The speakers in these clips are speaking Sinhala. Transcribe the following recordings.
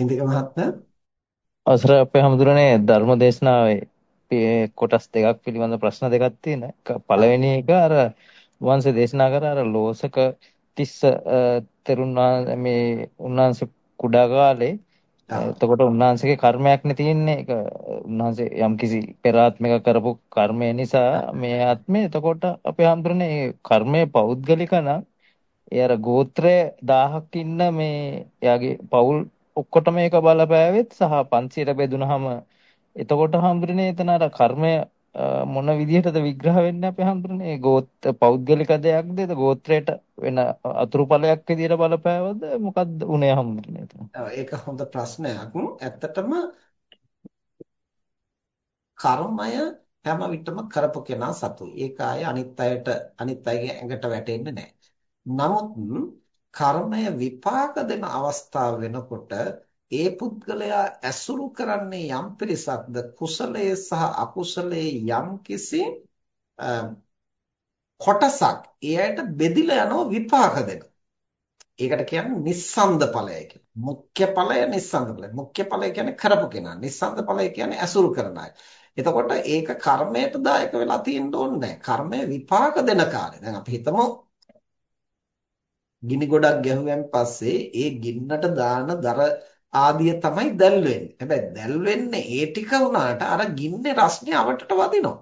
ඉන්දික මහත්මයා අවසර අපේ හැමදුරනේ ධර්ම දේශනාවේ කොටස් දෙකක් පිළිබඳ ප්‍රශ්න දෙකක් තියෙන. පළවෙනි එක අර වංශ දේශනා කර අර ලෝසක තිස්ස තෙරුන් මේ උන්වංශ කුඩා කාලේ එතකොට උන්වංශගේ කර්මයක් නේ තියෙන්නේ. ඒක උන්වංශේ යම්කිසි පෙර ආත්මික කරපු කර්මය නිසා මේ ආත්මේ එතකොට අපේ හැමදුරනේ කර්මය පෞද්ගලික නම් ඒ අර ගෝත්‍රය 1000ක් ඉන්න මේ එයාගේ පවුල් ඔක්කොටම ඒක බලපෑවෙත් සහ 500ට බෙදුනහම එතකොට හම්බුනේ එතන අර කර්මය මොන විදිහටද විග්‍රහ වෙන්නේ අපේ හම්බුනේ ගෝත් පෞද්ගලික දෙයක්ද? ඒක ගෝත්‍රයට වෙන අතුරුඵලයක් විදිහට බලපෑවද? මොකද්ද උනේ හම්බුනේ එතන? ඒක හොඳ ප්‍රශ්නයක්. ඇත්තටම කර්මය හැම විටම කරපු කෙනා සතුයි. ඒක ආයේ අනිත් අයට අනිත් අයගේ ඇඟට වැටෙන්නේ නැහැ. නමුත් කර්මය විපාක දෙන අවස්ථාව වෙනකොට ඒ පුද්ගලයා ඇසුරු කරන්නේ යම් පිරිසක්ද කුසලයේ සහ අකුසලයේ යම් කිසි කොටසක් එයට බෙදිලා යනවා විපාක දෙන. ඒකට කියන්නේ නිස්සන්ද ඵලය කියලා. මුඛ්‍ය ඵලය නිස්සන්ද ඵලය. මුඛ්‍ය ඵලය කියන්නේ කරපු කෙනා. නිස්සන්ද ඵලය කියන්නේ ඇසුරු කරන අය. එතකොට ඒක කර්මයට දායක වෙලා තියෙන්න ඕනේ නැහැ. කර්මය විපාක දෙන කාලේ. දැන් අපි හිතමු ගිනි ගොඩක් ගැහුවෙන් පස්සේ ඒ ගින්නට දාන දර ආදිය තමයි දැල් වෙන්නේ. හැබැයි දැල් වෙන්නේ ඒ ටික වුණාට අර ගින්නේ රස්නේ අවටට වදිනවා.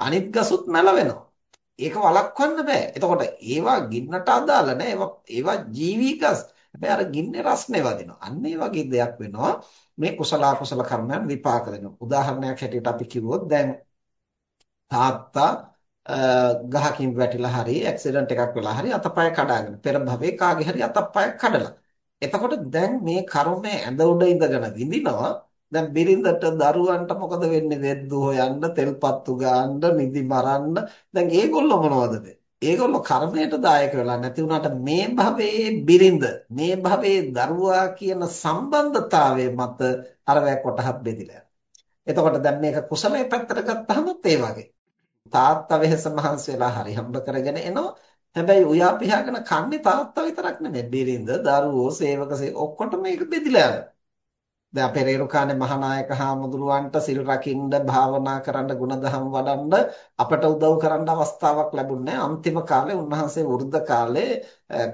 අනිත් ගසුත් නැලවෙනවා. ඒක වළක්වන්න බෑ. එතකොට ඒවා ගින්නට අදාළ නෑ. ඒවා ඒවා ජීවී ගස්. හැබැයි අර ගින්නේ රස්නේ වදිනවා. අන්න ඒ වගේ දෙයක් වෙනවා. මේ කුසල අකුසල කර්මයන් විපාක දෙනවා. උදාහරණයක් හැටියට අපි කිව්වොත් දැන් තාත්තා ගහකින් වැටිලා හරි ඇක්සිඩන්ට් එකක් වෙලා හරි අතපය කඩාගෙන පෙර භවයේ කාගේ හරි අතපය කඩලා. එතකොට දැන් මේ කර්මය ඇඳ උඩ ඉඳගෙන විඳිනවා. දැන් බිරිඳට දරුවන්ට මොකද වෙන්නේ? වෙද්දු හොයන්න, තෙල්පත්තු ගන්න, නිදි මරන්න. දැන් ඒගොල්ලෝ මොනවද ඒගොල්ලෝ කර්මයට දායක වෙලා නැති වුණාට මේ භවයේ බිරිඳ, මේ භවයේ දරුවා කියන සම්බන්ධතාවය මත අරවැය කොටහක් බෙදිලා. එතකොට දැන් මේක කුසලයේ පැත්තට ගත්තහම ඒ වගේ. තාත්තා වෙහස මහන්සි වෙලා හරි හම්බ කරගෙන එනවා. හැබැයි උයා පියාගෙන කන්නේ තාත්තා විතරක් නෙමෙයි. බිරිඳ, දරුවෝ, සේවක ඔක්කොටම මේක බෙදිලා යනවා. දැන් අපේ රේරුකානේ මහානායක හාමුදුරුවන්ට සිල් රකින්න, භාවනා කරන්න, ගුණධම් වඩන්න අපට උදව් කරන්න අවස්ථාවක් ලැබුණේ අන්තිම කාලේ උන්වහන්සේ වෘද්ධ කාලේ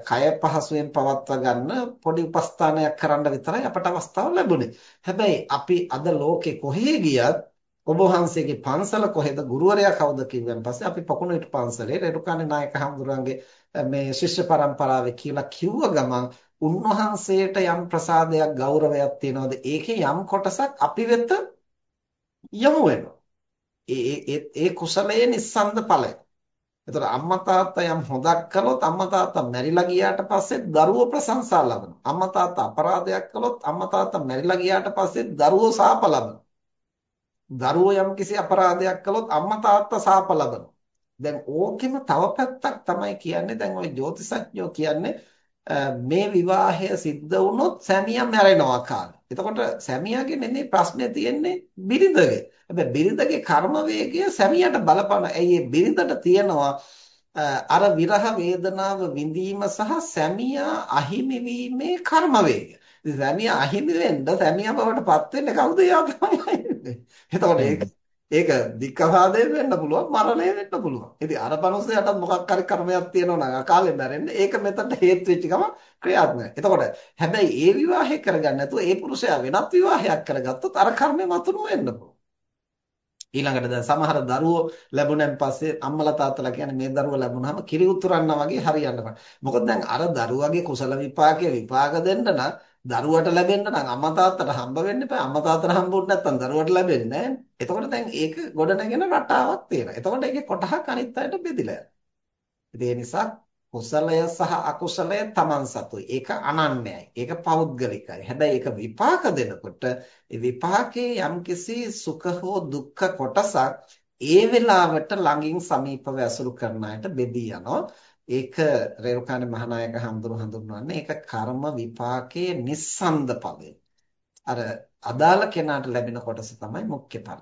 කය පහසුවෙන් පවත්වා ගන්න පොඩි උපස්ථානයක් කරන්න විතරයි අපට අවස්ථාව ලැබුණේ. හැබැයි අපි අද ලෝකේ කොහේ ගියත් ඔබ වහන්සේගේ පන්සල කොහෙද ගුරුවරයා කවුද කිව්වන් පස්සේ අපි පොකුණුවිට පන්සලේ රේරුකානේ නායක හඳුරන්ගේ මේ ශිෂ්‍ය පරම්පරාවේ කියලා කිව්ව ගමන් උන්වහන්සේට යම් ප්‍රසාදයක් ගෞරවයක් තියනවාද ඒකේ යම් කොටසක් අපි වෙත යමු වෙනවා ඒ ඒ ඒ කුසලයේ නිස්සන්ද ඵලය එතකොට අම්මා තාත්තා යම් හොදක් කළොත් අම්මා තාත්තා මැරිලා ගියාට පස්සේ දරුවෝ ප්‍රශංසා ලබනවා. අම්මා තාත්තා අපරාධයක් කළොත් අම්මා තාත්තා මැරිලා ගියාට පස්සේ දරුවෝ සාප ලබනවා. දරුවෝ යම්කිසි අපරාධයක් කළොත් අම්මා තාත්තා සාප ලබනවා. දැන් ඕකෙම තව පැත්තක් තමයි කියන්නේ දැන් ওই ජ්‍යොතිෂඥයෝ කියන්නේ මේ විවාහය සිද්ධ වුණොත් සැමියා මැරෙනවා කාලේ. එතකොට සැමියාගේ නෙමෙයි ප්‍රශ්නේ තියෙන්නේ බිරිඳගේ. හැබැයි බිරිඳගේ කර්ම වේගය සැමියාට බලපාන. ඇයි ඒ බිරිඳට තියෙනවා අර විරහ වේදනාව විඳීම සහ සැමියා අහිමි වීමේ කර්ම වේගය. සැමියා අහිමි වෙන්න සැමියා බවට පත් වෙන්නේ කවුද? එයා තමයි. එතකොට ඒක ඒක දික්කසාදේ වෙන්න පුළුවන් මරණය වෙන්න පුළුවන්. ඉතින් අර පනොසයටත් මොකක් හරි කර්මයක් තියෙනවා නම් අකාලේ මැරෙන්නේ ඒක මෙතනට හේතු වෙච්ච ගම ක්‍රියාත්මකයි. එතකොට හැබැයි ඒ විවාහය කරගන්න නැතුව ඒ පුරුෂයා වෙනත් විවාහයක් කරගත්තොත් අර කර්මය මතුණු වෙන්න පුළුවන්. ඊළඟට දැන් සමහර දරුවෝ ලැබුණෙන් පස්සේ අම්මලා තාත්තලා කියන්නේ මේ දරුවා ලැබුණාම කිරි උතුරන්නා වගේ හරියන්න බෑ. මොකද දැන් අර දරුවගේ කුසල විපාකයේ විපාක දෙන්න නම් දරුවට ලැබෙන්න නම් අම්මා තාත්තට හම්බ වෙන්න එපා. අම්මා තාත්තට හම්බුනේ නැත්නම් දරුවට ලැබෙන්නේ නැහැ. එතකොට දැන් ඒක ගොඩනගෙන රටාවක් තියෙනවා. එතකොට ඒකේ කොටහක් අනිත් අයට බෙදිලා යනවා. ඒ නිසා කුසලය සහ අකුසලය Taman සතුයි. ඒක අනන්‍යයි. ඒක පෞද්ගලිකයි. හැබැයි ඒක විපාක දෙනකොට ඒ විපාකයේ යම්කිසි සුඛ හෝ දුක්ඛ කොටසක් ඒ වෙලාවට ළඟින් සමීපව ඇසුරු කරන අයට බෙදී යනවා. ඒක රේරුකාණේ මහානායක හඳුරු හඳුන්වන්නේ ඒක කර්ම විපාකයේ නිස්සන්ද ඵලය. අර අදාළ කෙනාට ලැබෙන කොටස තමයි මුඛ්‍ය ඵල.